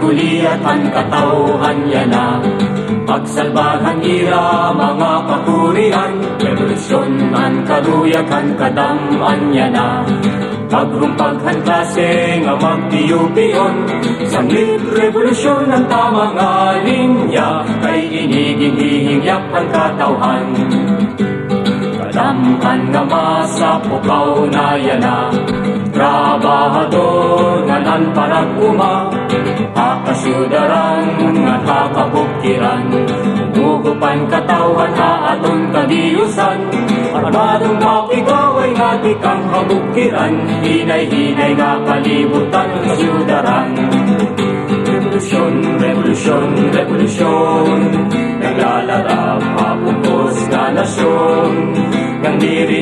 Guliyatan katauhan yan na Pagsalbahan. Ira mga kapurihan Revolusyon man kaduyakan kadaman yan na Pagrumpaghan klase nga magtiyupion Sanglit revolusyon ng tamang linya Kay iniging hihingyap ang katauhan. Kadamhan nga masapukaw na yan na Trabahador nga nan parang uma Akasyudarang nga kakabukiran Gugupan katawan ha aton kadiyusan. Armadong makigaway nga di kang kabukiran Hinay-hinay nga kalibutan kasyudaran Revolusyon, revolusyon, revolusyon. Naglalarap mapupos nga nasyon. Ngang diri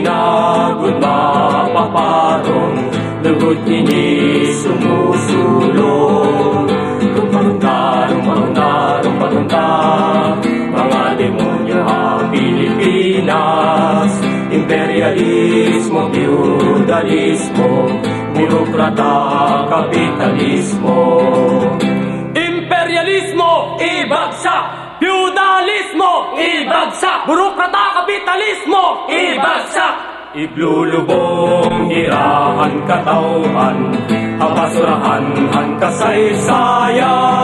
Imperialismo, feudalismo Burokrata, kapitalismo Imperialismo, ibagsak! Feudalismo, ibagsak! Burokrata, kapitalismo, ibagsak! Iglulubong irahan katauhan Abasurahan ang kasaysayan